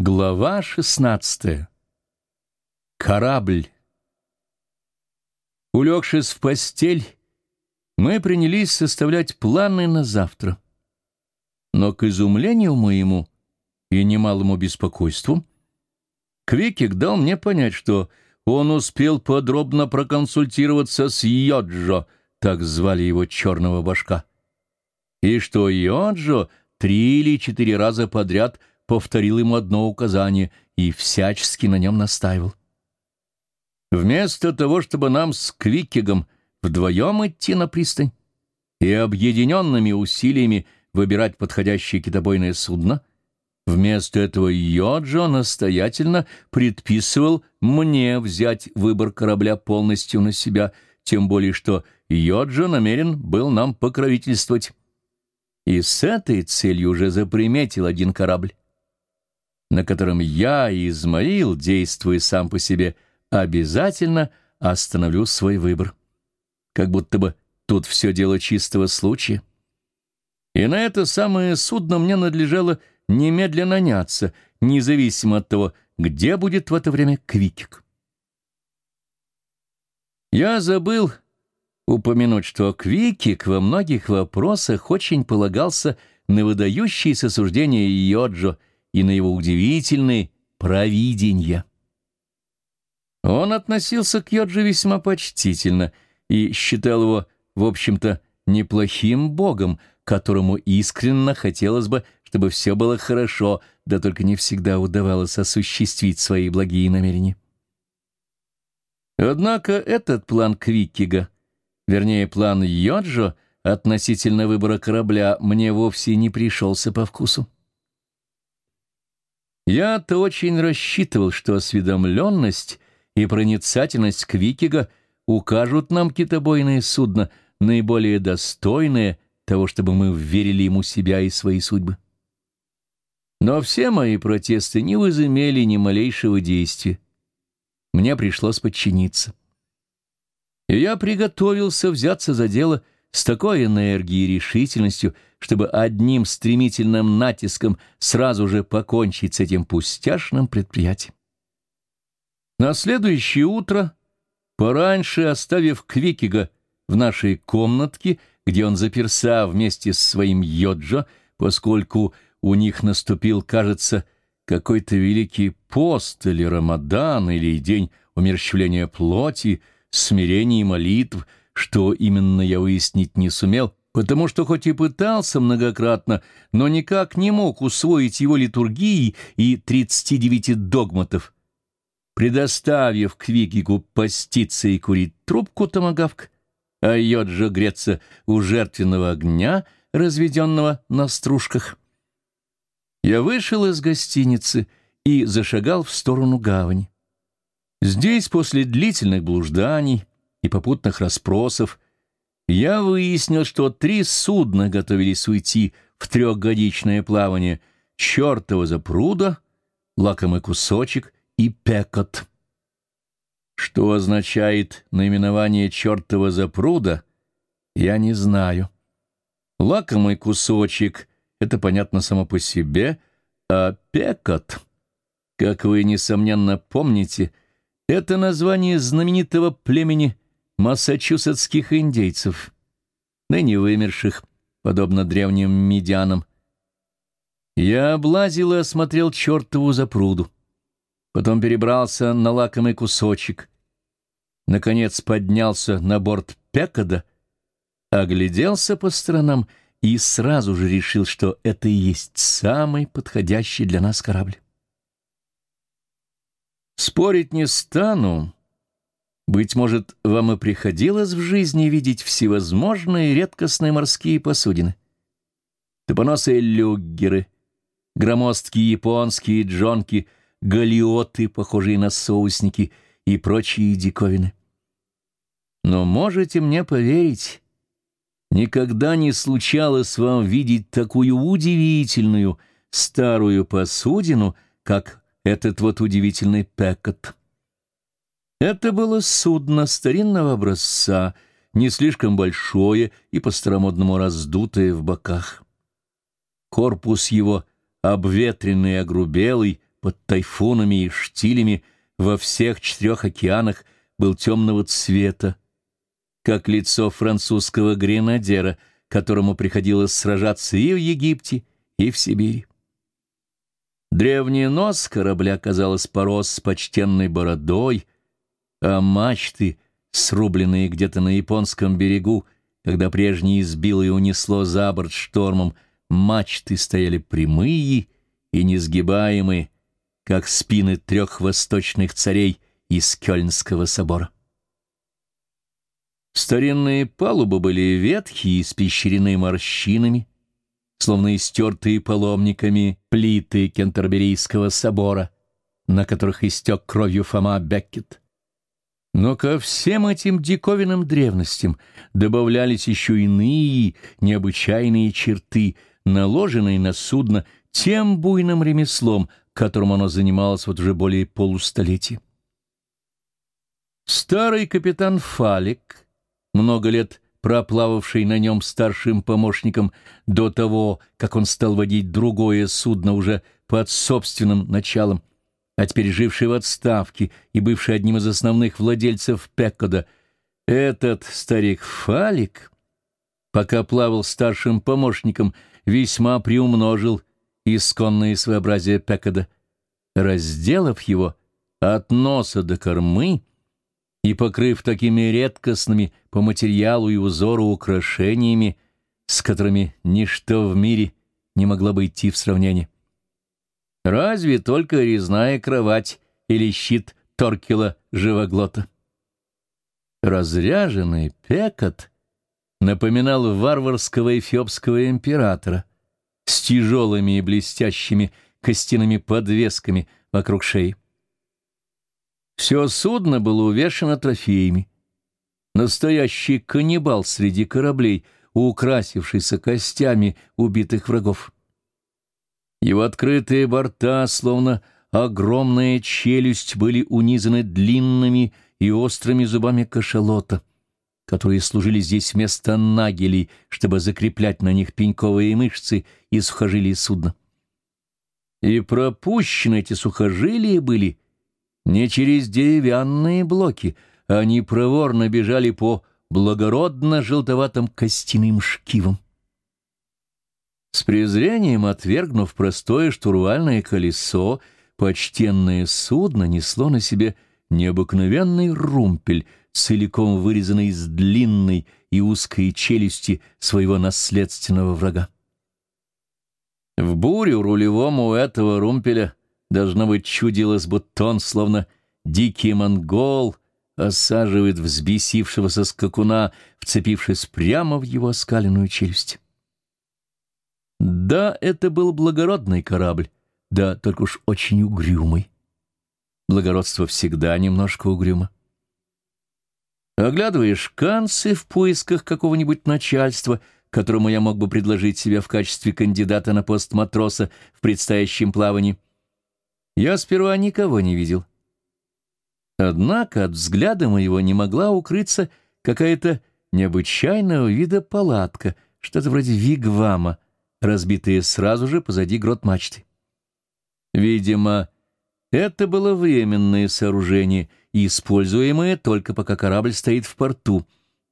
Глава шестнадцатая. Корабль. Улегшись в постель, мы принялись составлять планы на завтра. Но к изумлению моему и немалому беспокойству Квикик дал мне понять, что он успел подробно проконсультироваться с Йоджо, так звали его черного башка, и что Йоджо три или четыре раза подряд — повторил ему одно указание и всячески на нем настаивал. Вместо того, чтобы нам с Квиккигом вдвоем идти на пристань и объединенными усилиями выбирать подходящее китобойное судно, вместо этого Йоджо настоятельно предписывал мне взять выбор корабля полностью на себя, тем более что Йоджо намерен был нам покровительствовать. И с этой целью уже заприметил один корабль на котором я Измаил, действуя сам по себе, обязательно остановлю свой выбор. Как будто бы тут все дело чистого случая. И на это самое судно мне надлежало немедленно наняться, независимо от того, где будет в это время Квикик. Я забыл упомянуть, что Квикик во многих вопросах очень полагался на выдающиеся суждения Йоджо — и на его удивительные провидения. Он относился к Йоджи весьма почтительно и считал его, в общем-то, неплохим богом, которому искренне хотелось бы, чтобы все было хорошо, да только не всегда удавалось осуществить свои благие намерения. Однако этот план Квиккига, вернее, план Йоджо относительно выбора корабля, мне вовсе не пришелся по вкусу. Я-то очень рассчитывал, что осведомленность и проницательность Квикига укажут нам китобойное судно, наиболее достойное того, чтобы мы верили ему себя и свои судьбы. Но все мои протесты не возымели ни малейшего действия. Мне пришлось подчиниться. И я приготовился взяться за дело — с такой энергией и решительностью, чтобы одним стремительным натиском сразу же покончить с этим пустяшным предприятием. На следующее утро, пораньше оставив Квикига в нашей комнатке, где он заперся вместе с своим Йоджо, поскольку у них наступил, кажется, какой-то великий пост или Рамадан, или день умерщвления плоти, смирения и молитв — что именно я выяснить не сумел, потому что хоть и пытался многократно, но никак не мог усвоить его литургии и 39 догматов. Предоставив Квикику поститься и курить трубку томагавк, а Йоджо греться у жертвенного огня, разведенного на стружках, я вышел из гостиницы и зашагал в сторону гавани. Здесь, после длительных блужданий, и попутных расспросов, я выяснил, что три судна готовились уйти в трехгодичное плавание «Чертова запруда», «Лакомый кусочек» и «Пекот». Что означает наименование «Чертова запруда», я не знаю. «Лакомый кусочек» — это понятно само по себе, а «Пекот», как вы, несомненно, помните, это название знаменитого племени массачусетских индейцев, ныне вымерших, подобно древним медианам. Я облазил и осмотрел чертову запруду, потом перебрался на лакомый кусочек, наконец поднялся на борт Пекода, огляделся по сторонам и сразу же решил, что это и есть самый подходящий для нас корабль. Спорить не стану, быть может, вам и приходилось в жизни видеть всевозможные редкостные морские посудины. Топоносые люггеры, громоздкие японские джонки, галиоты, похожие на соусники, и прочие диковины. Но можете мне поверить, никогда не случалось вам видеть такую удивительную старую посудину, как этот вот удивительный Пекот. Это было судно старинного образца, не слишком большое и по-старомодному раздутое в боках. Корпус его, обветренный и огрубелый, под тайфунами и штилями во всех четырех океанах был темного цвета, как лицо французского гренадера, которому приходилось сражаться и в Египте, и в Сибири. Древний нос корабля, казалось, порос с почтенной бородой, а мачты, срубленные где-то на японском берегу, когда прежний избило и унесло за борт штормом, мачты стояли прямые и несгибаемые, как спины трех восточных царей из Кёльнского собора. Старинные палубы были ветхие, испещрены морщинами, словно истертые паломниками плиты Кентерберийского собора, на которых истек кровью Фома Беккет. Но ко всем этим диковинным древностям добавлялись еще иные необычайные черты, наложенные на судно тем буйным ремеслом, которым оно занималось вот уже более полустолетия. Старый капитан Фалик, много лет проплававший на нем старшим помощником до того, как он стал водить другое судно уже под собственным началом, а теперь живший в отставке и бывший одним из основных владельцев Пеккода, этот старик Фалик, пока плавал старшим помощником, весьма приумножил исконное своеобразие Пеккода, разделав его от носа до кормы и покрыв такими редкостными по материалу и узору украшениями, с которыми ничто в мире не могло бы идти в сравнение. Разве только резная кровать или щит Торкела живоглота. Разряженный Пекот напоминал варварского эфиопского императора с тяжелыми и блестящими костяными подвесками вокруг шеи. Все судно было увешано трофеями. Настоящий каннибал среди кораблей, украсившийся костями убитых врагов. Его открытые борта, словно огромная челюсть, были унизаны длинными и острыми зубами кашалота, которые служили здесь вместо нагелей, чтобы закреплять на них пеньковые мышцы и сухожилия судна. И пропущены эти сухожилия были не через деревянные блоки, они проворно бежали по благородно-желтоватым костяным шкивам. С презрением отвергнув простое штурвальное колесо, почтенное судно несло на себе необыкновенный румпель, целиком вырезанный из длинной и узкой челюсти своего наследственного врага. В бурю рулевому этого румпеля должно быть чудилось, будто он, словно дикий монгол, осаживает взбесившегося скакуна, вцепившись прямо в его оскаленную челюсть. Да, это был благородный корабль, да, только уж очень угрюмый. Благородство всегда немножко угрюмо. Оглядываешь канцы в поисках какого-нибудь начальства, которому я мог бы предложить себя в качестве кандидата на пост матроса в предстоящем плавании. Я сперва никого не видел. Однако от взгляда моего не могла укрыться какая-то необычайного вида палатка, что-то вроде вигвама — разбитые сразу же позади грот мачты. Видимо, это было временное сооружение, используемое только пока корабль стоит в порту.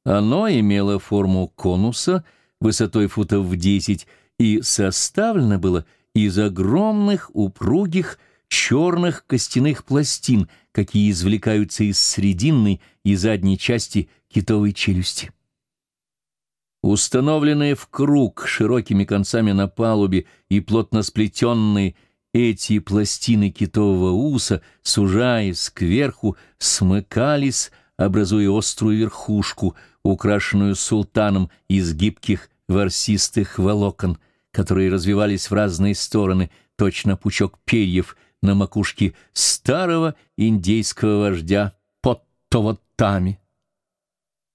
Оно имело форму конуса высотой футов в десять и составлено было из огромных упругих черных костяных пластин, какие извлекаются из срединной и задней части китовой челюсти. Установленные в круг широкими концами на палубе и плотно сплетенные эти пластины китового уса, сужаясь кверху, смыкались, образуя острую верхушку, украшенную султаном из гибких ворсистых волокон, которые развивались в разные стороны, точно пучок перьев на макушке старого индейского вождя Поттовоттами.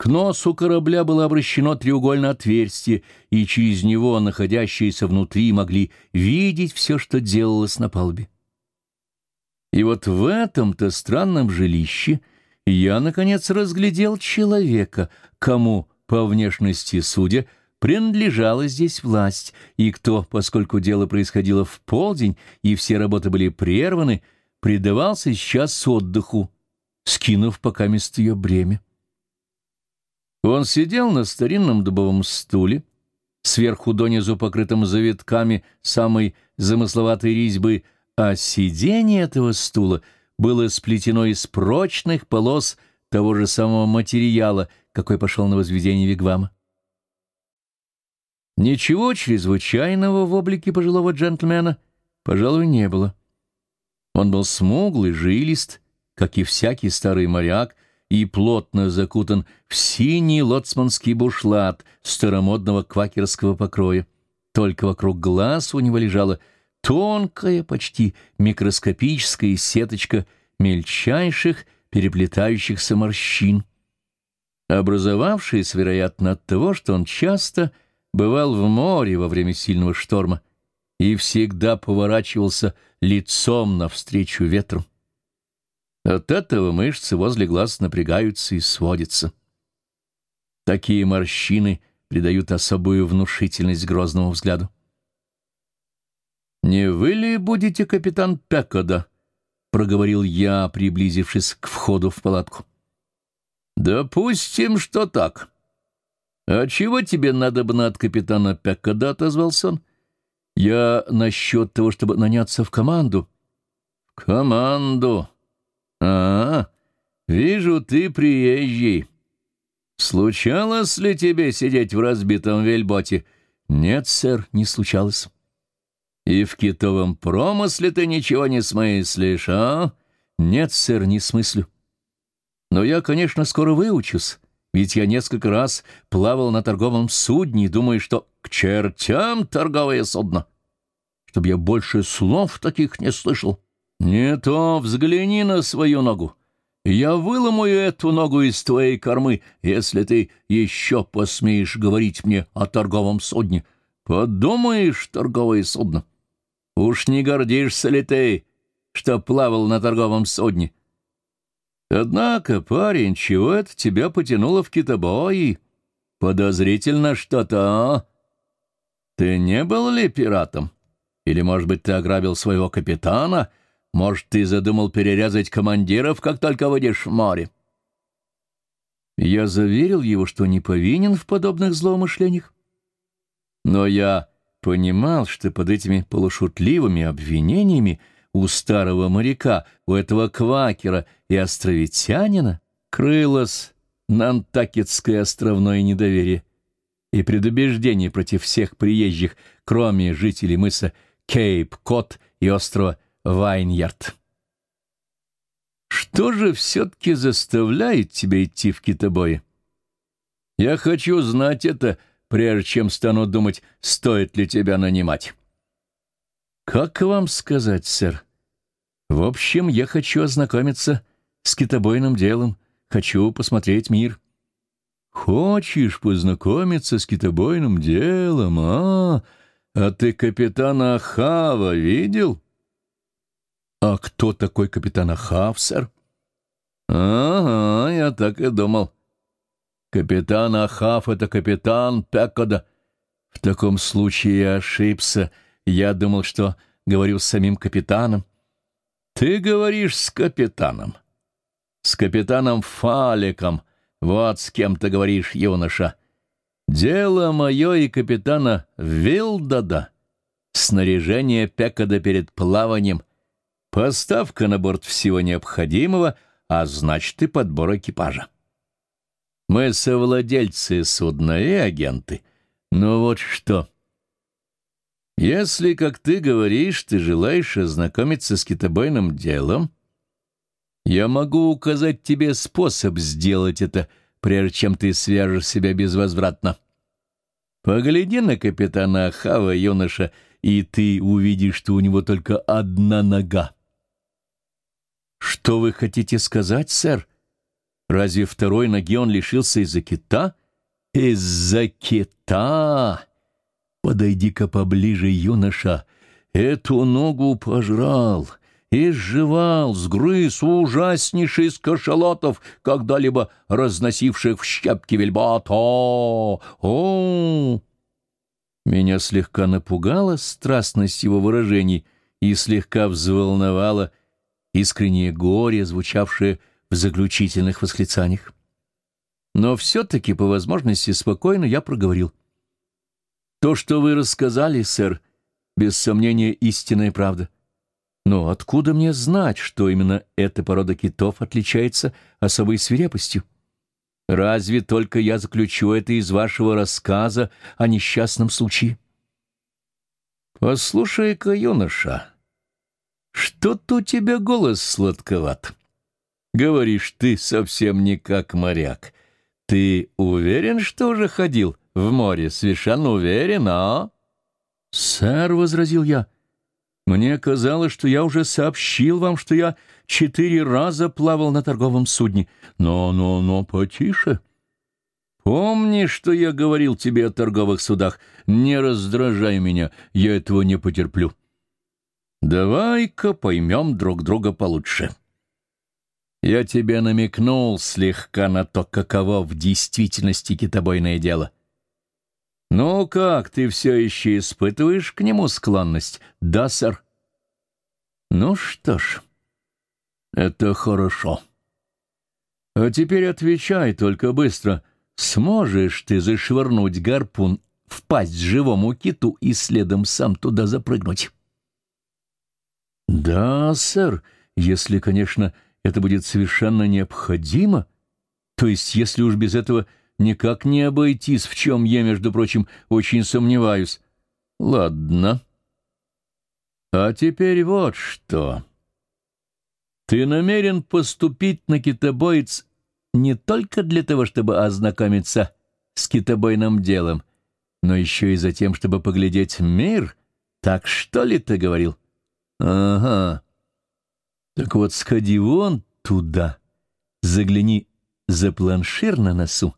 К носу корабля было обращено треугольное отверстие, и через него находящиеся внутри могли видеть все, что делалось на палубе. И вот в этом-то странном жилище я, наконец, разглядел человека, кому, по внешности судя, принадлежала здесь власть, и кто, поскольку дело происходило в полдень и все работы были прерваны, предавался сейчас отдыху, скинув пока место ее бремя. Он сидел на старинном дубовом стуле, сверху донизу покрытым завитками самой замысловатой резьбы, а сиденье этого стула было сплетено из прочных полос того же самого материала, какой пошел на возведение Вигвама. Ничего чрезвычайного в облике пожилого джентльмена, пожалуй, не было. Он был смуглый, жилист, как и всякий старый моряк, и плотно закутан в синий лоцманский бушлат старомодного квакерского покроя. Только вокруг глаз у него лежала тонкая, почти микроскопическая сеточка мельчайших переплетающихся морщин, образовавшаяся, вероятно, от того, что он часто бывал в море во время сильного шторма и всегда поворачивался лицом навстречу ветру. От этого мышцы возле глаз напрягаются и сводятся. Такие морщины придают особую внушительность грозному взгляду. «Не вы ли будете капитан Пекода?» — проговорил я, приблизившись к входу в палатку. «Допустим, что так. А чего тебе надо бы от капитана Пекода?» — отозвался он. «Я насчет того, чтобы наняться в команду». «В команду?» «А, вижу, ты приезжий. Случалось ли тебе сидеть в разбитом вельботе?» «Нет, сэр, не случалось». «И в китовом промысле ты ничего не смыслишь, а?» «Нет, сэр, не смыслю». «Но я, конечно, скоро выучусь, ведь я несколько раз плавал на торговом судне и думаю, что к чертям торговое судно, чтобы я больше слов таких не слышал». «Не то взгляни на свою ногу. Я выломаю эту ногу из твоей кормы, если ты еще посмеешь говорить мне о торговом судне. Подумаешь, торговое судно. Уж не гордишься ли ты, что плавал на торговом судне? Однако, парень, чего это тебя потянуло в китобои? Подозрительно что-то, а? Ты не был ли пиратом? Или, может быть, ты ограбил своего капитана?» Может, ты задумал перерезать командиров, как только выйдешь в море?» Я заверил его, что не повинен в подобных злоумышлениях. Но я понимал, что под этими полушутливыми обвинениями у старого моряка, у этого квакера и островитянина крылось нантакетское островное недоверие и предубеждение против всех приезжих, кроме жителей мыса Кейп-Кот и острова Вайньярд. Что же все-таки заставляет тебя идти в китобои? Я хочу знать это, прежде чем стану думать, стоит ли тебя нанимать. Как вам сказать, сэр? В общем, я хочу ознакомиться с китобойным делом, хочу посмотреть мир. Хочешь познакомиться с китобойным делом, а? А ты капитана Хава видел? «А кто такой капитан Ахав, сэр?» «Ага, я так и думал. Капитан Ахав — это капитан Пекода. В таком случае я ошибся. Я думал, что говорю с самим капитаном». «Ты говоришь с капитаном. С капитаном Фаликом. Вот с кем ты говоришь, юноша. Дело мое и капитана Вилдада. Снаряжение Пекода перед плаванием — Поставка на борт всего необходимого, а значит и подбор экипажа. Мы совладельцы судна и агенты. Но вот что. Если, как ты говоришь, ты желаешь ознакомиться с китобойным делом, я могу указать тебе способ сделать это, прежде чем ты свяжешь себя безвозвратно. Погляди на капитана Ахава, юноша, и ты увидишь, что у него только одна нога. «Что вы хотите сказать, сэр? Разве второй ноги он лишился из-за кита?» «Из-за кита!» «Подойди-ка поближе, юноша. Эту ногу пожрал, изживал, сгрыз ужаснейший из кашалотов, когда-либо разносивших в щепки вельбот. О, о, Меня слегка напугала страстность его выражений и слегка взволновала искреннее горе, звучавшее в заключительных восклицаниях. Но все-таки, по возможности, спокойно я проговорил. «То, что вы рассказали, сэр, без сомнения, истинная правда. Но откуда мне знать, что именно эта порода китов отличается особой свирепостью? Разве только я заключу это из вашего рассказа о несчастном случае?» «Послушай-ка, юноша, что-то у тебя голос сладковат. Говоришь, ты совсем не как моряк». «Ты уверен, что уже ходил в море? Совершенно уверен, а?» «Сэр», — возразил я, — «мне казалось, что я уже сообщил вам, что я четыре раза плавал на торговом судне. Но, но, но, потише. Помни, что я говорил тебе о торговых судах. Не раздражай меня, я этого не потерплю. Давай-ка поймем друг друга получше». Я тебе намекнул слегка на то, каково в действительности китобойное дело. Ну как, ты все еще испытываешь к нему склонность? Да, сэр? Ну что ж, это хорошо. А теперь отвечай только быстро. Сможешь ты зашвырнуть гарпун в пасть живому киту и следом сам туда запрыгнуть? Да, сэр, если, конечно, это будет совершенно необходимо, то есть если уж без этого никак не обойтись, в чем я, между прочим, очень сомневаюсь. Ладно. А теперь вот что. Ты намерен поступить на китобоец не только для того, чтобы ознакомиться с китобойным делом, но еще и за тем, чтобы поглядеть мир. Так что ли ты говорил? Ага. Так вот, сходи вон туда, загляни за планшир на носу,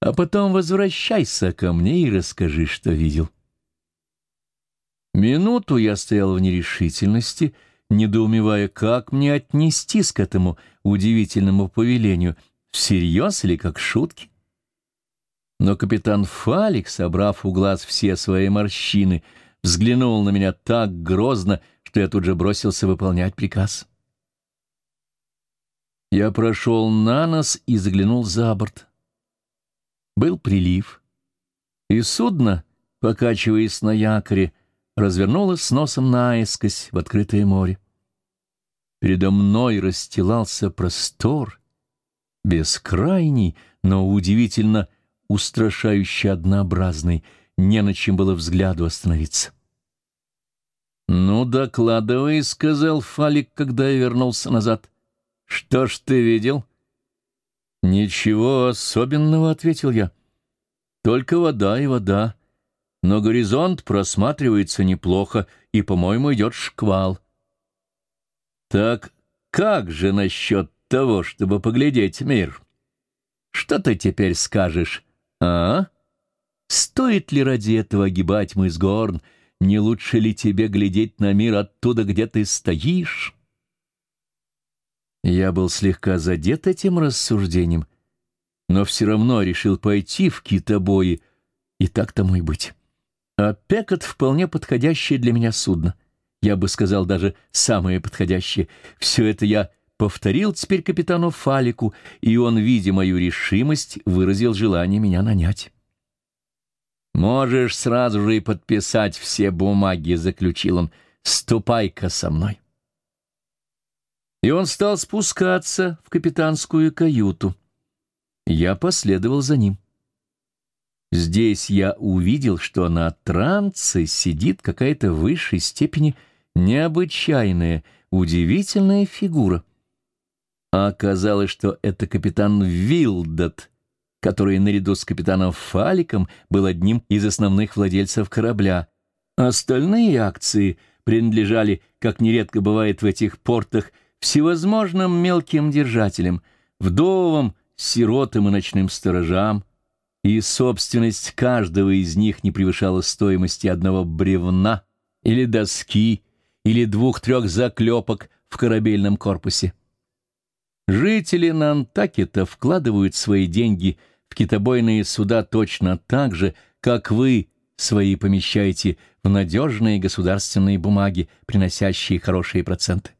а потом возвращайся ко мне и расскажи, что видел. Минуту я стоял в нерешительности, недоумевая, как мне отнестись к этому удивительному повелению, всерьез или как шутки. Но капитан Фалик, собрав у глаз все свои морщины, взглянул на меня так грозно, что я тут же бросился выполнять приказ. Я прошел на нос и заглянул за борт. Был прилив, и судно, покачиваясь на якоре, развернулось с носом наискось в открытое море. Передо мной расстилался простор, бескрайний, но удивительно устрашающе однообразный, не на чем было взгляду остановиться. «Ну, докладывай», — сказал Фалик, когда я вернулся назад. «Что ж ты видел?» «Ничего особенного», — ответил я. «Только вода и вода. Но горизонт просматривается неплохо, и, по-моему, идет шквал». «Так как же насчет того, чтобы поглядеть мир? Что ты теперь скажешь, а? Стоит ли ради этого огибать мыс Горн?» Не лучше ли тебе глядеть на мир оттуда, где ты стоишь?» Я был слегка задет этим рассуждением, но все равно решил пойти в китобои, и так тому и быть. А Пекот — вполне подходящее для меня судно. Я бы сказал, даже самое подходящее. Все это я повторил теперь капитану Фалику, и он, видя мою решимость, выразил желание меня нанять. «Можешь сразу же и подписать все бумаги», — заключил он. «Ступай-ка со мной». И он стал спускаться в капитанскую каюту. Я последовал за ним. Здесь я увидел, что на транце сидит какая-то в высшей степени необычайная, удивительная фигура. А оказалось, что это капитан Вилдот, который наряду с капитаном Фаликом был одним из основных владельцев корабля. Остальные акции принадлежали, как нередко бывает в этих портах, всевозможным мелким держателям, вдовам, сиротам и ночным сторожам, и собственность каждого из них не превышала стоимости одного бревна или доски или двух-трех заклепок в корабельном корпусе. Жители Нантакета вкладывают свои деньги китобойные суда точно так же, как вы свои помещаете в надежные государственные бумаги, приносящие хорошие проценты.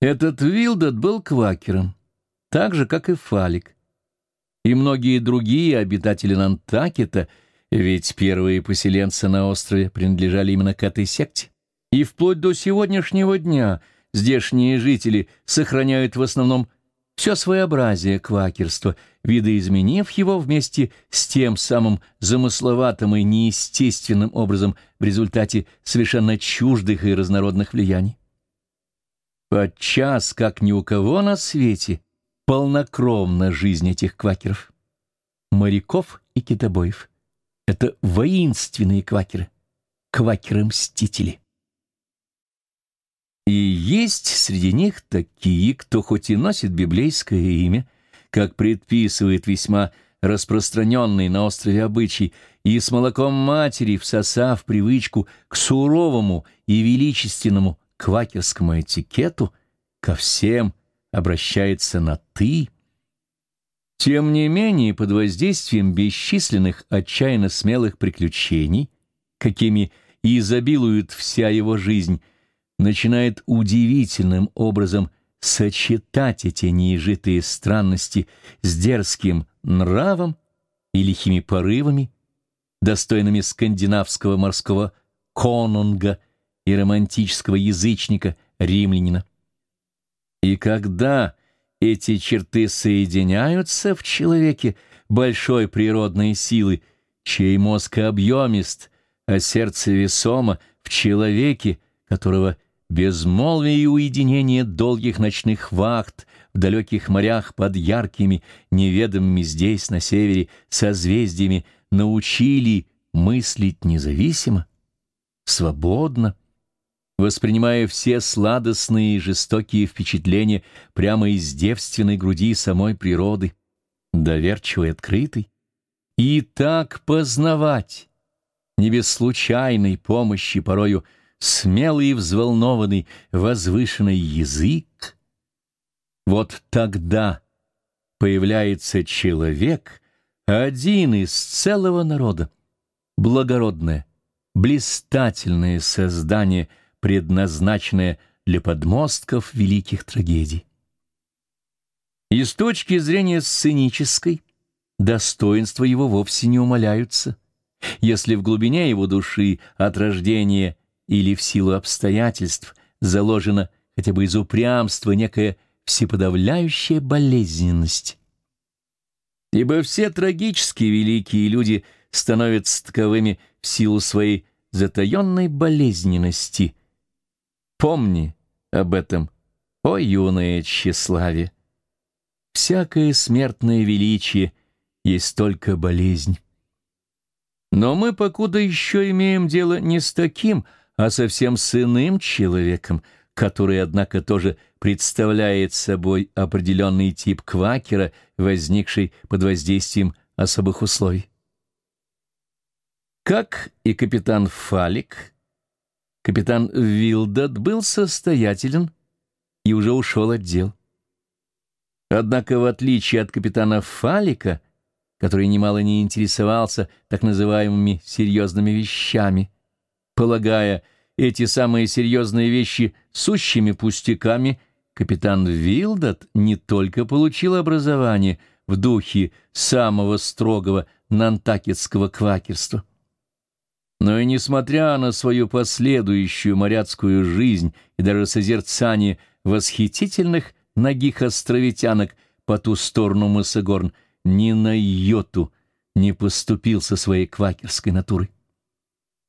Этот Вилдот был квакером, так же, как и Фалик. И многие другие обитатели Нантакета, ведь первые поселенцы на острове принадлежали именно к этой секте. И вплоть до сегодняшнего дня здешние жители сохраняют в основном все своеобразие квакерства, видоизменив его вместе с тем самым замысловатым и неестественным образом в результате совершенно чуждых и разнородных влияний. Подчас, как ни у кого на свете, полнокровна жизнь этих квакеров. Моряков и китобоев. Это воинственные квакеры, квакеры-мстители. И есть среди них такие, кто хоть и носит библейское имя, как предписывает весьма распространенный на острове обычай, и с молоком матери всосав привычку к суровому и величественному квакерскому этикету, ко всем обращается на «ты», тем не менее, под воздействием бесчисленных отчаянно смелых приключений, какими изобилует вся его жизнь, начинает удивительным образом сочетать эти неизжитые странности с дерзким нравом и лихими порывами, достойными скандинавского морского конунга и романтического язычника римлянина. И когда эти черты соединяются в человеке большой природной силы, чей мозг объемист, а сердце весомо, в человеке, которого Безмолвие и уединение долгих ночных вахт в далеких морях под яркими, неведомыми здесь, на севере, созвездиями научили мыслить независимо, свободно, воспринимая все сладостные и жестокие впечатления прямо из девственной груди самой природы, доверчивой, открытой, и так познавать, не без случайной помощи порою, смелый и взволнованный, возвышенный язык, вот тогда появляется человек, один из целого народа, благородное, блистательное создание, предназначенное для подмостков великих трагедий. И с точки зрения сценической, достоинства его вовсе не умаляются, если в глубине его души от рождения или в силу обстоятельств заложена хотя бы из упрямства некая всеподавляющая болезненность. Ибо все трагические великие люди становятся таковыми в силу своей затаенной болезненности. Помни об этом, о юное тщеславие. Всякое смертное величие есть только болезнь. Но мы покуда еще имеем дело не с таким, а совсем с иным человеком, который, однако, тоже представляет собой определенный тип квакера, возникший под воздействием особых условий. Как и капитан Фалик, капитан Вилдот был состоятелен и уже ушел от дел. Однако, в отличие от капитана Фалика, который немало не интересовался так называемыми серьезными вещами, Полагая эти самые серьезные вещи сущими пустяками, капитан Вилдот не только получил образование в духе самого строгого нантакетского квакерства, но и, несмотря на свою последующую моряцкую жизнь и даже созерцание восхитительных ногих островитянок по ту сторону мыса Горн, ни на йоту не поступил со своей квакерской натурой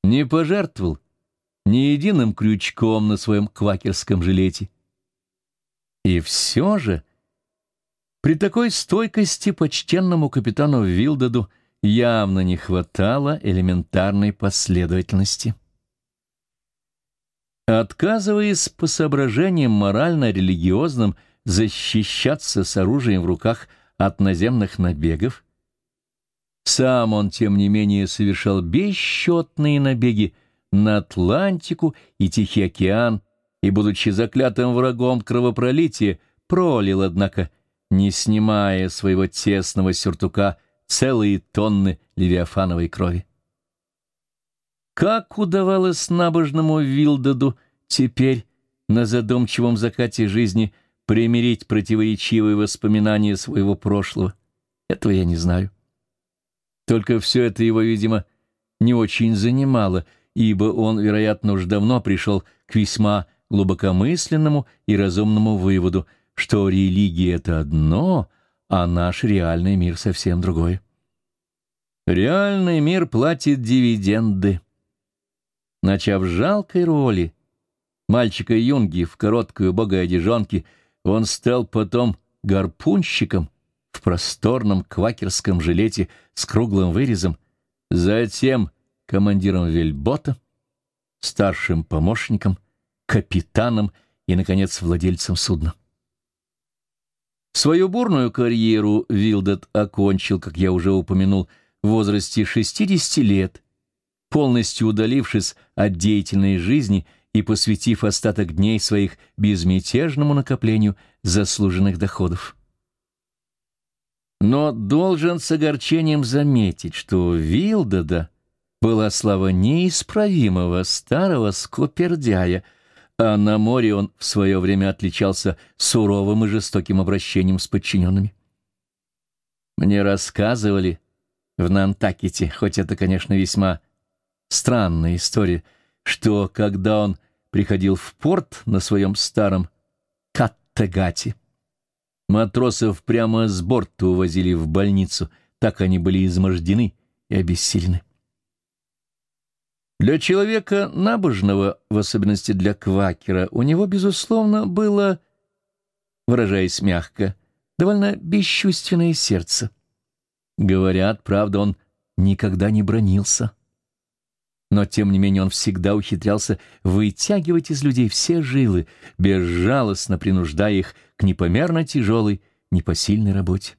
не пожертвовал ни единым крючком на своем квакерском жилете. И все же при такой стойкости почтенному капитану Вилдаду явно не хватало элементарной последовательности. Отказываясь по соображениям морально-религиозным защищаться с оружием в руках от наземных набегов, сам он, тем не менее, совершал бесчетные набеги на Атлантику и Тихий океан, и, будучи заклятым врагом кровопролития, пролил, однако, не снимая своего тесного сюртука, целые тонны левиафановой крови. Как удавалось набожному Вилдаду теперь, на задумчивом закате жизни, примирить противоречивые воспоминания своего прошлого, этого я не знаю. Только все это его, видимо, не очень занимало, ибо он, вероятно, уж давно пришел к весьма глубокомысленному и разумному выводу, что религия — это одно, а наш реальный мир совсем другой. Реальный мир платит дивиденды. Начав жалкой роли мальчика Юнги в короткой убогой одежонке, он стал потом гарпунщиком в просторном квакерском жилете с круглым вырезом, затем командиром вельбота, старшим помощником, капитаном и, наконец, владельцем судна. Свою бурную карьеру Вилдот окончил, как я уже упомянул, в возрасте 60 лет, полностью удалившись от деятельной жизни и посвятив остаток дней своих безмятежному накоплению заслуженных доходов. Но должен с огорчением заметить, что Вилдода была слава неисправимого старого скупердяя, а на море он в свое время отличался суровым и жестоким обращением с подчиненными. Мне рассказывали в Нантакете, хоть это, конечно, весьма странная история, что когда он приходил в порт на своем старом Каттегате, матросов прямо с борта увозили в больницу, так они были измождены и обессилены. Для человека набожного, в особенности для квакера, у него, безусловно, было, выражаясь мягко, довольно бесчувственное сердце. Говорят, правда, он никогда не бронился. Но, тем не менее, он всегда ухитрялся вытягивать из людей все жилы, безжалостно принуждая их к непомерно тяжелой, непосильной работе.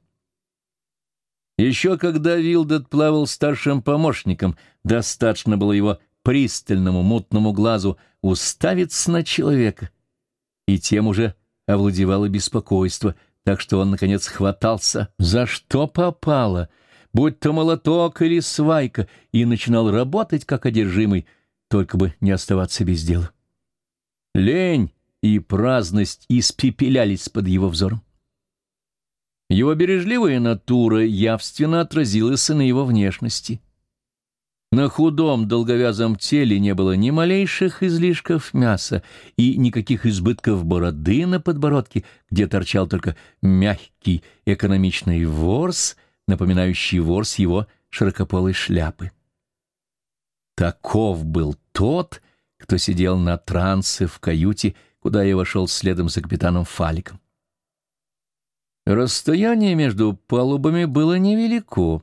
Еще когда Вилдот плавал старшим помощником, достаточно было его пристальному мутному глазу уставиться на человека, и тем уже овладевало беспокойство, так что он, наконец, хватался за что попало, будь то молоток или свайка, и начинал работать как одержимый, только бы не оставаться без дела. Лень и праздность испепелялись под его взором. Его бережливая натура явственно отразилась и на его внешности. На худом долговязом теле не было ни малейших излишков мяса и никаких избытков бороды на подбородке, где торчал только мягкий экономичный ворс, напоминающий ворс его широкополой шляпы. Таков был тот, кто сидел на трансе в каюте, куда я вошел следом за капитаном Фаликом. Расстояние между палубами было невелико,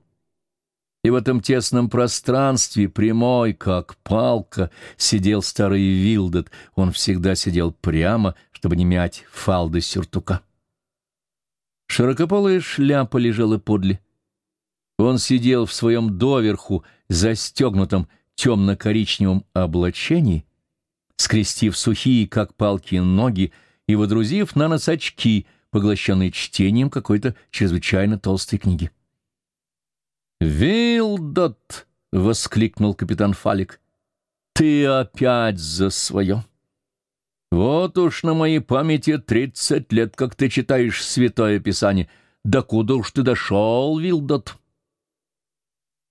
и в этом тесном пространстве, прямой, как палка, сидел старый Вилдот. Он всегда сидел прямо, чтобы не мять фалды сюртука. Широкополая шляпа лежала подле. Он сидел в своем доверху, застегнутом темно-коричневом облачении, скрестив сухие, как палки, ноги и водрузив на нос очки — поглощенный чтением какой-то чрезвычайно толстой книги. «Вилдот!» — воскликнул капитан Фалик. «Ты опять за свое! Вот уж на моей памяти тридцать лет, как ты читаешь Святое Писание. Да куда уж ты дошел, Вилдот?»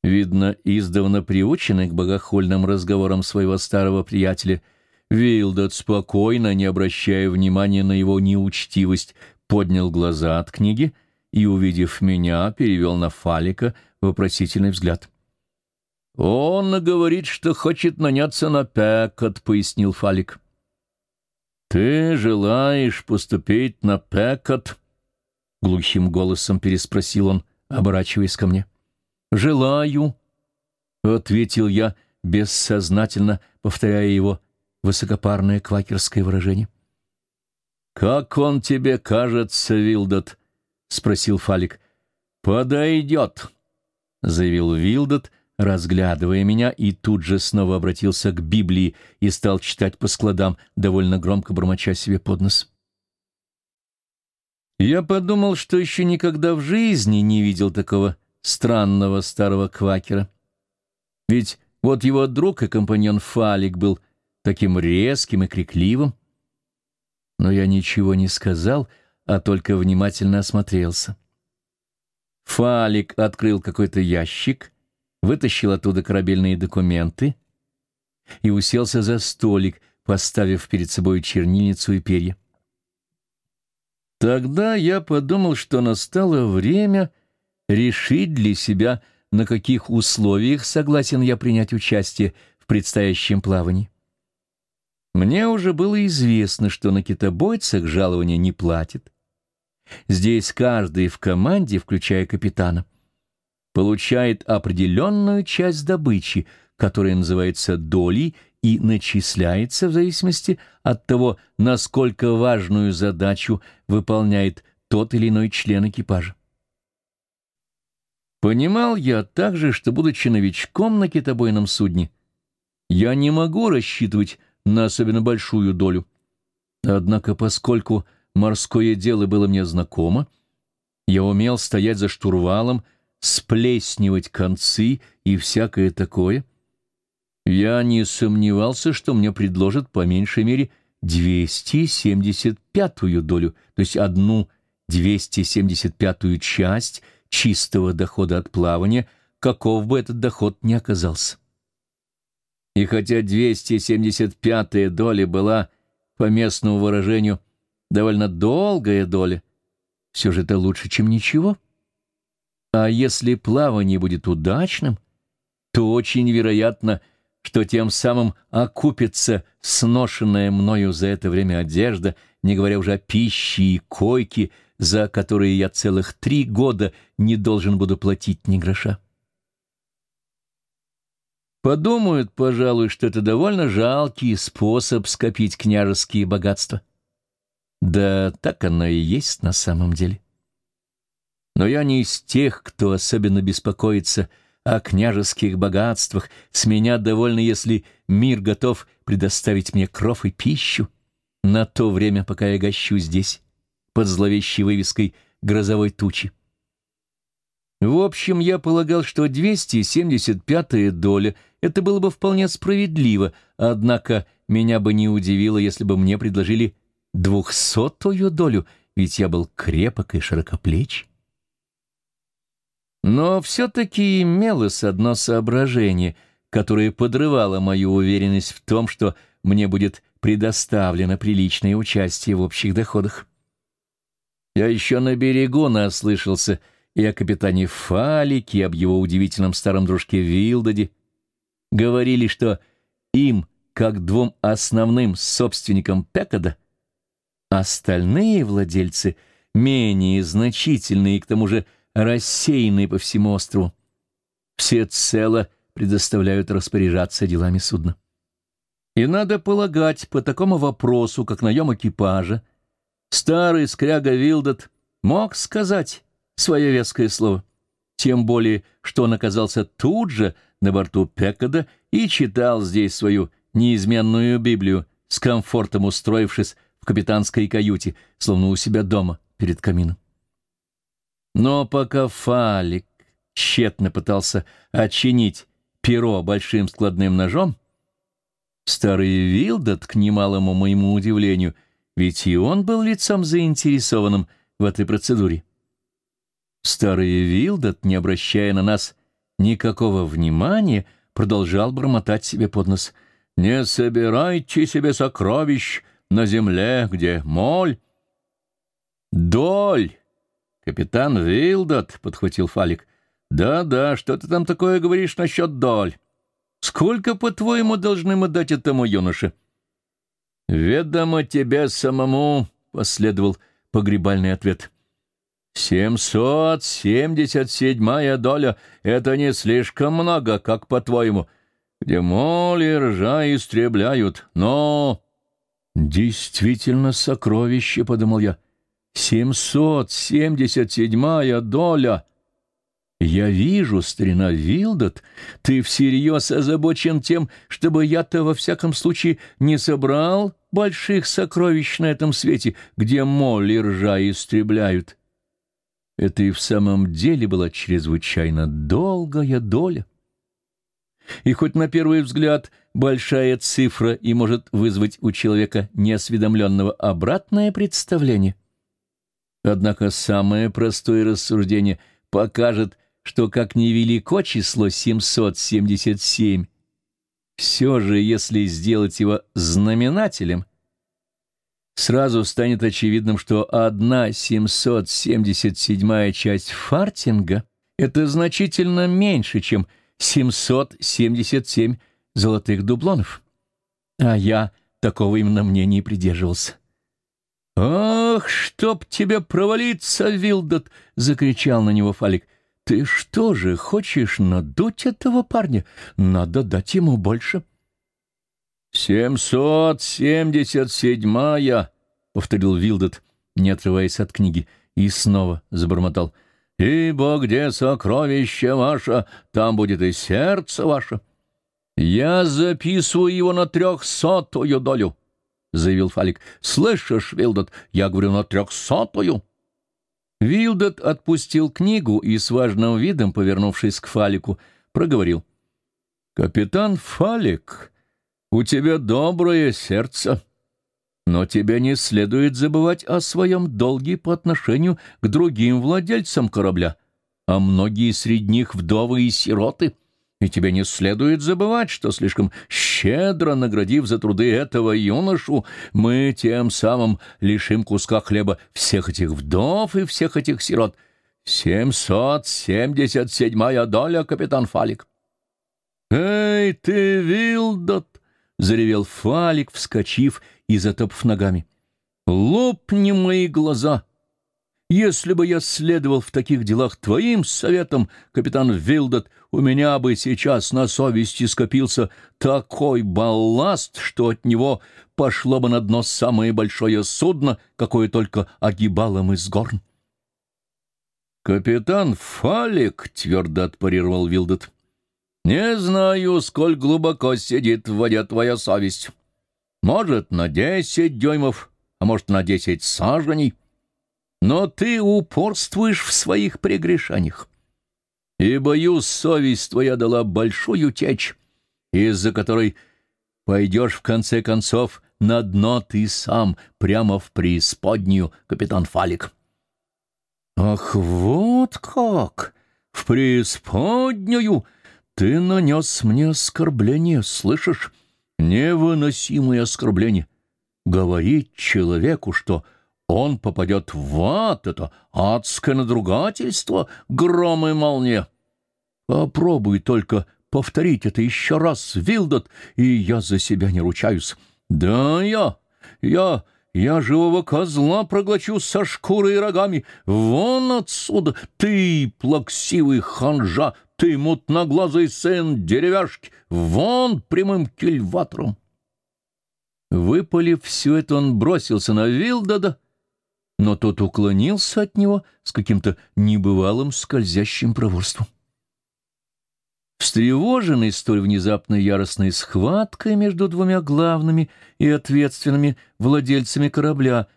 Видно, издавна приученный к богохульным разговорам своего старого приятеля, Вилдот спокойно, не обращая внимания на его неучтивость, поднял глаза от книги и, увидев меня, перевел на Фалика вопросительный взгляд. «Он говорит, что хочет наняться на Пекот», — пояснил Фалик. «Ты желаешь поступить на Пекот?» — глухим голосом переспросил он, оборачиваясь ко мне. «Желаю», — ответил я, бессознательно повторяя его высокопарное квакерское выражение. «Как он тебе кажется, Вилдот?» — спросил Фалик. «Подойдет», — заявил Вилдот, разглядывая меня, и тут же снова обратился к Библии и стал читать по складам, довольно громко бормоча себе под нос. Я подумал, что еще никогда в жизни не видел такого странного старого квакера. Ведь Вот его друг и компаньон Фалик был таким резким и крикливым. Но я ничего не сказал, а только внимательно осмотрелся. Фалик открыл какой-то ящик, вытащил оттуда корабельные документы и уселся за столик, поставив перед собой чернильницу и перья. Тогда я подумал, что настало время решить для себя, на каких условиях согласен я принять участие в предстоящем плавании. Мне уже было известно, что на китобойцах жалования не платят. Здесь каждый в команде, включая капитана, получает определенную часть добычи, которая называется долей и начисляется в зависимости от того, насколько важную задачу выполняет тот или иной член экипажа. Понимал я также, что, будучи новичком на китобойном судне, я не могу рассчитывать на особенно большую долю. Однако, поскольку морское дело было мне знакомо, я умел стоять за штурвалом, сплеснивать концы и всякое такое. Я не сомневался, что мне предложат по меньшей мере 275-ю долю, то есть одну 275-ю часть чистого дохода от плавания, каков бы этот доход ни оказался. И хотя 275-я доля была, по местному выражению, довольно долгая доля, все же это лучше, чем ничего. А если плавание будет удачным, то очень вероятно, что тем самым окупится сношенная мною за это время одежда, не говоря уже о пище и койке, за которые я целых три года не должен буду платить ни гроша. Подумают, пожалуй, что это довольно жалкий способ скопить княжеские богатства. Да так оно и есть на самом деле. Но я не из тех, кто особенно беспокоится о княжеских богатствах. С меня довольно, если мир готов предоставить мне кров и пищу на то время, пока я гощу здесь, под зловещей вывеской грозовой тучи. В общем, я полагал, что 275-я доля — это было бы вполне справедливо, однако меня бы не удивило, если бы мне предложили двухсотую долю, ведь я был крепок и широкоплеч. Но все-таки имелось одно соображение, которое подрывало мою уверенность в том, что мне будет предоставлено приличное участие в общих доходах. Я еще на берегу наслышался — и о капитане Фалике, и об его удивительном старом дружке Вилдаде. Говорили, что им, как двум основным собственникам Пекада, остальные владельцы, менее значительные и к тому же рассеянные по всему острову, всецело предоставляют распоряжаться делами судна. И надо полагать, по такому вопросу, как наем экипажа, старый скряга Вилдот мог сказать свое веское слово. Тем более, что он оказался тут же на борту Пекада и читал здесь свою неизменную Библию, с комфортом устроившись в капитанской каюте, словно у себя дома перед камином. Но пока Фалик тщетно пытался отчинить перо большим складным ножом, старый Вилдот, к немалому моему удивлению, ведь и он был лицом заинтересованным в этой процедуре, Старый Вилдот, не обращая на нас никакого внимания, продолжал бормотать себе под нос. «Не собирайте себе сокровищ на земле, где моль». «Доль!» «Капитан Вилдот», — подхватил Фалик. «Да-да, что ты там такое говоришь насчет доль? Сколько, по-твоему, должны мы дать этому юноше?» «Ведомо тебе самому», — последовал погребальный ответ. «Семьсот семьдесят седьмая доля — это не слишком много, как по-твоему, где моли ржа истребляют, но...» «Действительно сокровище», — подумал я. «Семьсот семьдесят седьмая доля!» «Я вижу, старина Вилдот, ты всерьез озабочен тем, чтобы я-то во всяком случае не собрал больших сокровищ на этом свете, где моли ржа истребляют». Это и в самом деле была чрезвычайно долгая доля. И хоть на первый взгляд большая цифра и может вызвать у человека неосведомленного обратное представление, однако самое простое рассуждение покажет, что как невелико число 777, все же, если сделать его знаменателем, сразу станет очевидным, что одна 777 часть фартинга — это значительно меньше, чем 777 золотых дублонов. А я такого именно мнения придерживался. «Ах, чтоб тебе провалиться, Вилдот!» — закричал на него Фалик. «Ты что же, хочешь надуть этого парня? Надо дать ему больше». «Семьсот семьдесят седьмая!» — повторил Вилдот, не отрываясь от книги, и снова забормотал. «Ибо где сокровище ваше, там будет и сердце ваше». «Я записываю его на трехсотую долю», — заявил Фалик. «Слышишь, Вилдот, я говорю на трехсотую». Вилдот отпустил книгу и с важным видом, повернувшись к Фалику, проговорил. «Капитан Фалик, у тебя доброе сердце, но тебе не следует забывать о своем долге по отношению к другим владельцам корабля, а многие среди них вдовы и сироты». И тебе не следует забывать, что слишком щедро наградив за труды этого юношу, мы тем самым лишим куска хлеба всех этих вдов и всех этих сирот. Семьсот семьдесят седьмая доля, капитан Фалик. «Эй, ты, Вилдот!» — заревел Фалик, вскочив и затопав ногами. «Лопни мои глаза!» Если бы я следовал в таких делах твоим советам, капитан Вилдот, у меня бы сейчас на совести скопился такой балласт, что от него пошло бы на дно самое большое судно, какое только огибало мы с горн. «Капитан Фалик», — твердо отпарировал Вилдот, — «не знаю, сколь глубоко сидит в воде твоя совесть. Может, на десять дюймов, а может, на десять саженей» но ты упорствуешь в своих прегрешениях. И, боюсь, совесть твоя дала большую течь, из-за которой пойдешь, в конце концов, на дно ты сам, прямо в преисподнюю, капитан Фалик. Ах, вот как! В преисподнюю! Ты нанес мне оскорбление, слышишь? Невыносимое оскорбление. Говорить человеку, что он попадет в ад, это адское надругательство, гром и молния. Попробуй только повторить это еще раз, Вилдот, и я за себя не ручаюсь. Да я, я, я живого козла проглочу со шкурой и рогами. Вон отсюда, ты, плаксивый ханжа, ты, мутноглазый сын деревяшки, вон прямым кильватором. Выпалив все это, он бросился на Вилдода, но тот уклонился от него с каким-то небывалым скользящим проворством. Встревоженный столь внезапной яростной схваткой между двумя главными и ответственными владельцами корабля,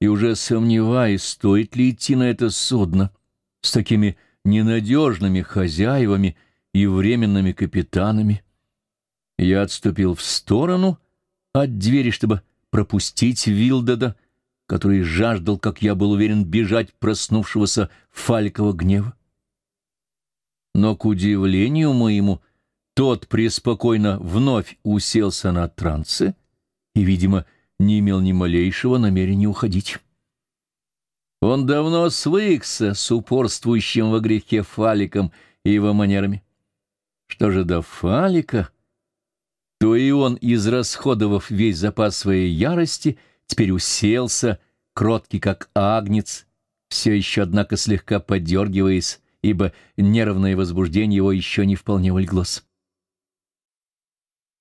и уже сомневаясь, стоит ли идти на это судно с такими ненадежными хозяевами и временными капитанами, я отступил в сторону от двери, чтобы пропустить Вилдода, который жаждал, как я был уверен, бежать проснувшегося фалькова гнева. Но, к удивлению моему, тот преспокойно вновь уселся на трансе и, видимо, не имел ни малейшего намерения уходить. Он давно свыкся с упорствующим во грехе фаликом и его манерами. Что же до фалика, то и он, израсходовав весь запас своей ярости, — теперь уселся, кроткий как агнец, все еще, однако, слегка подергиваясь, ибо нервное возбуждение его еще не вполне улеглось.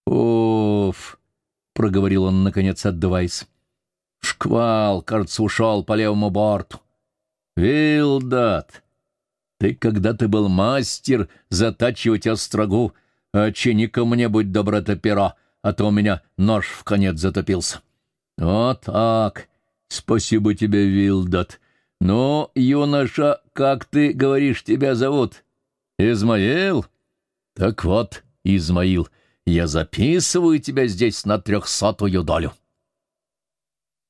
«Оф!» — проговорил он, наконец, отдуваясь. «Шквал, кажется, ушел по левому борту. Вилдат, ты когда-то был мастер затачивать острогу, а чини-ка мне будь доброта перо, а то у меня нож в конец затопился». «Вот так. Спасибо тебе, Вилдат. Ну, юноша, как ты говоришь, тебя зовут? Измаил? Так вот, Измаил, я записываю тебя здесь на трехсотую долю.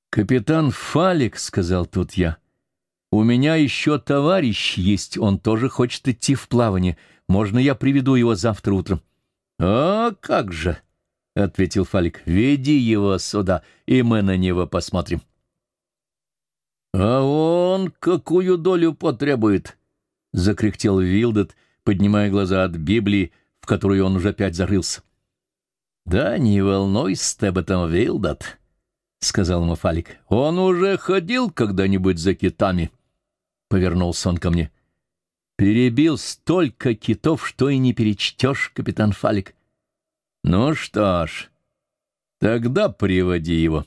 «Капитан Фалик», — сказал тут я, — «у меня еще товарищ есть, он тоже хочет идти в плавание. Можно я приведу его завтра утром?» «А как же!» — ответил Фалик. «Веди его сюда, и мы на него посмотрим». «А он какую долю потребует?» — закряхтел Вилдот, поднимая глаза от Библии, в которую он уже опять зарылся. «Да не волнуйся ты об этом, Вилдот», — сказал ему Фалик. «Он уже ходил когда-нибудь за китами?» Повернулся он ко мне. «Перебил столько китов, что и не перечтешь, капитан Фалик». «Ну что ж, тогда приводи его».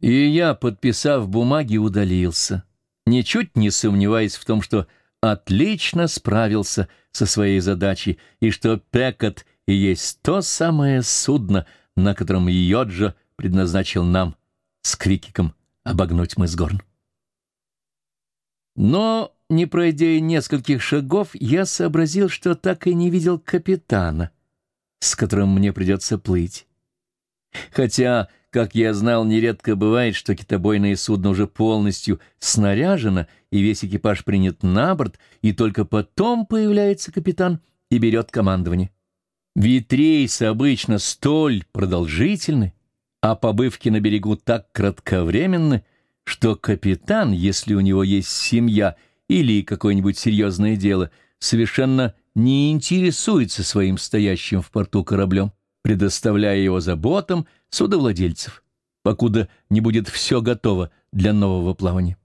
И я, подписав бумаги, удалился, ничуть не сомневаясь в том, что отлично справился со своей задачей и что Пекот и есть то самое судно, на котором Йоджа предназначил нам с Крикиком обогнуть мыс Горн. Но, не пройдя и нескольких шагов, я сообразил, что так и не видел капитана, с которым мне придется плыть. Хотя, как я знал, нередко бывает, что китобойное судно уже полностью снаряжено, и весь экипаж принят на борт, и только потом появляется капитан и берет командование. Ведь рейсы обычно столь продолжительны, а побывки на берегу так кратковременны, что капитан, если у него есть семья или какое-нибудь серьезное дело, совершенно не интересуется своим стоящим в порту кораблем предоставляя его заботам судовладельцев, покуда не будет все готово для нового плавания.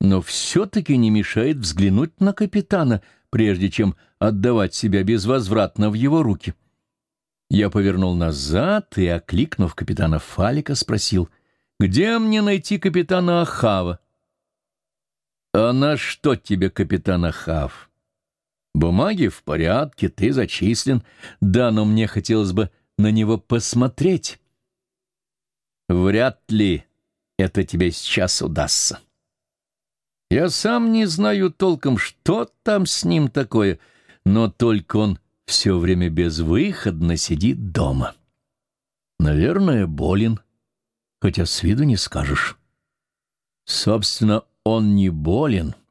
Но все-таки не мешает взглянуть на капитана, прежде чем отдавать себя безвозвратно в его руки. Я повернул назад и, окликнув капитана Фалика, спросил, «Где мне найти капитана Ахава?» «А на что тебе капитан Ахав?» Бумаги в порядке, ты зачислен. Да, но мне хотелось бы на него посмотреть. Вряд ли это тебе сейчас удастся. Я сам не знаю толком, что там с ним такое, но только он все время безвыходно сидит дома. Наверное, болен, хотя с виду не скажешь. Собственно, он не болен —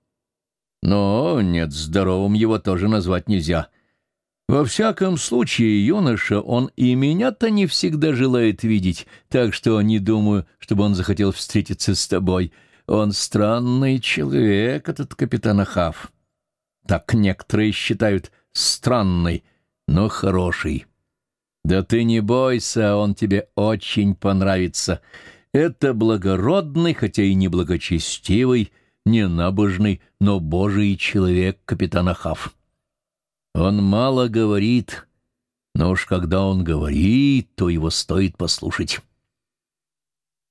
но нет, здоровым его тоже назвать нельзя. Во всяком случае, юноша, он и меня-то не всегда желает видеть, так что не думаю, чтобы он захотел встретиться с тобой. Он странный человек, этот капитан Ахав. Так некоторые считают странный, но хороший. Да ты не бойся, он тебе очень понравится. Это благородный, хотя и неблагочестивый, не набожный, но божий человек капитан Ахав. Он мало говорит, но уж когда он говорит, то его стоит послушать.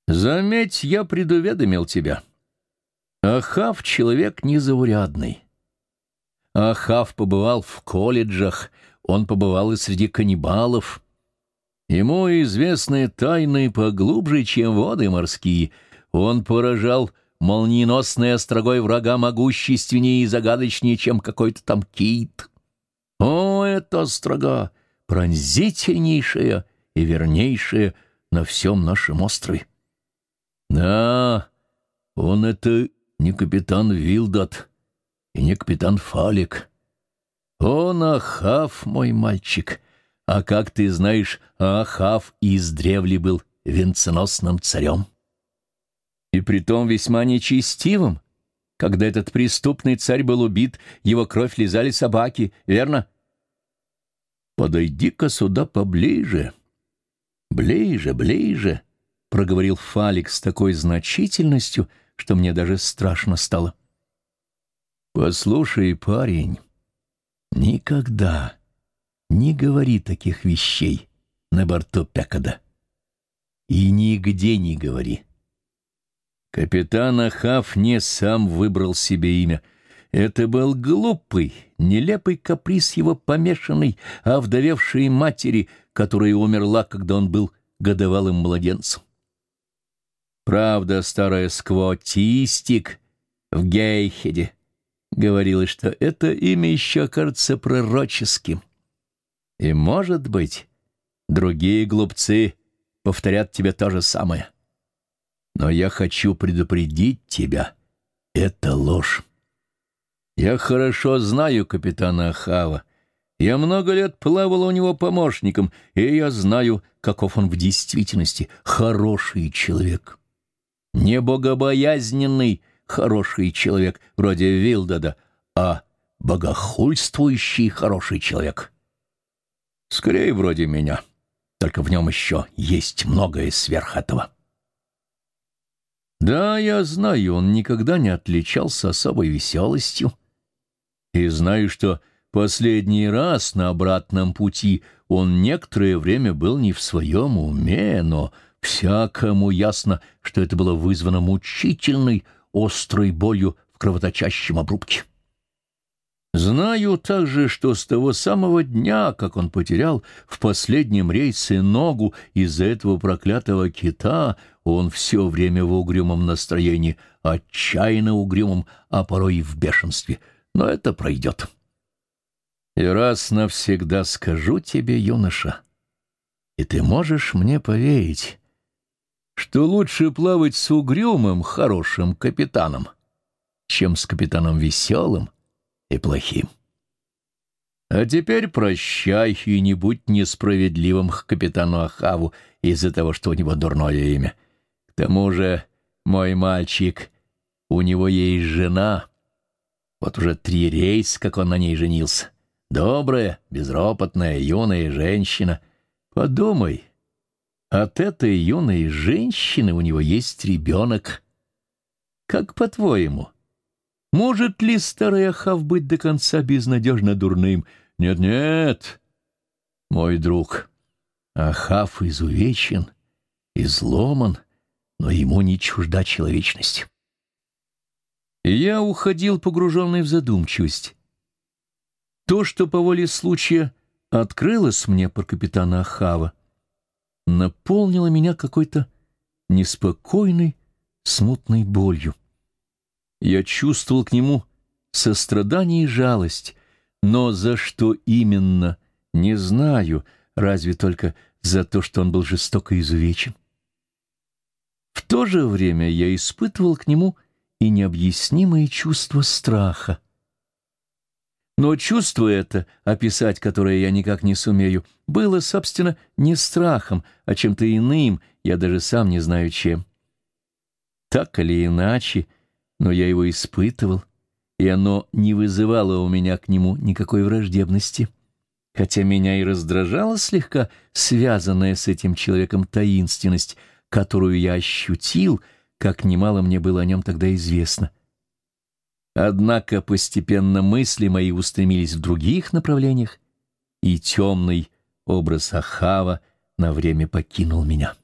Заметь, я предуведомил тебя. Ахав — человек незаурядный. Ахав побывал в колледжах, он побывал и среди каннибалов. Ему известны тайны поглубже, чем воды морские. Он поражал молниеносной острогой врага могущественнее и загадочнее, чем какой-то там кит. О, это острога, пронзительнейшая и вернейшая на всем нашем острове. Да, он это не капитан Вилдот и не капитан Фалик. Он Ахав, мой мальчик, а как ты знаешь, Ахав издревле был венценосным царем и притом весьма нечестивым. Когда этот преступный царь был убит, его кровь лизали собаки, верно? «Подойди-ка сюда поближе, ближе, ближе», — проговорил Фалик с такой значительностью, что мне даже страшно стало. «Послушай, парень, никогда не говори таких вещей на борту Пекада. И нигде не говори. Капитан Ахав не сам выбрал себе имя. Это был глупый, нелепый каприз его помешанной, овдовевшей матери, которая умерла, когда он был годовалым младенцем. Правда, старая сквотистик в Гейхеде говорила, что это имя еще кажется пророческим. И, может быть, другие глупцы повторят тебе то же самое. Но я хочу предупредить тебя. Это ложь. Я хорошо знаю капитана Ахава. Я много лет плавал у него помощником, и я знаю, каков он в действительности. Хороший человек. Не богобоязненный хороший человек, вроде Вилдада, а богохульствующий хороший человек. Скорее, вроде меня, только в нем еще есть многое сверх этого. Да, я знаю, он никогда не отличался особой веселостью. И знаю, что последний раз на обратном пути он некоторое время был не в своем уме, но всякому ясно, что это было вызвано мучительной, острой болью в кровоточащем обрубке. Знаю также, что с того самого дня, как он потерял в последнем рейсе ногу из-за этого проклятого кита, он все время в угрюмом настроении, отчаянно угрюмом, а порой и в бешенстве. Но это пройдет. И раз навсегда скажу тебе, юноша, и ты можешь мне поверить, что лучше плавать с угрюмым, хорошим капитаном, чем с капитаном веселым, и плохим. А теперь прощай и не будь несправедливым к капитану Ахаву из-за того, что у него дурное имя. К тому же, мой мальчик, у него есть жена. Вот уже три рейса, как он на ней женился. Добрая, безропотная, юная женщина. Подумай, от этой юной женщины у него есть ребенок. Как по-твоему, может ли старый Ахав быть до конца безнадежно дурным? Нет-нет, мой друг, Ахав изувечен, изломан, но ему не чужда человечность. И я уходил, погруженный в задумчивость. То, что по воле случая открылось мне про капитана Ахава, наполнило меня какой-то неспокойной, смутной болью. Я чувствовал к нему сострадание и жалость, но за что именно, не знаю, разве только за то, что он был жестоко изувечен. В то же время я испытывал к нему и необъяснимое чувство страха. Но чувство это, описать которое я никак не сумею, было, собственно, не страхом, а чем-то иным, я даже сам не знаю чем. Так или иначе, — но я его испытывал, и оно не вызывало у меня к нему никакой враждебности, хотя меня и раздражала слегка связанная с этим человеком таинственность, которую я ощутил, как немало мне было о нем тогда известно. Однако постепенно мысли мои устремились в других направлениях, и темный образ Ахава на время покинул меня.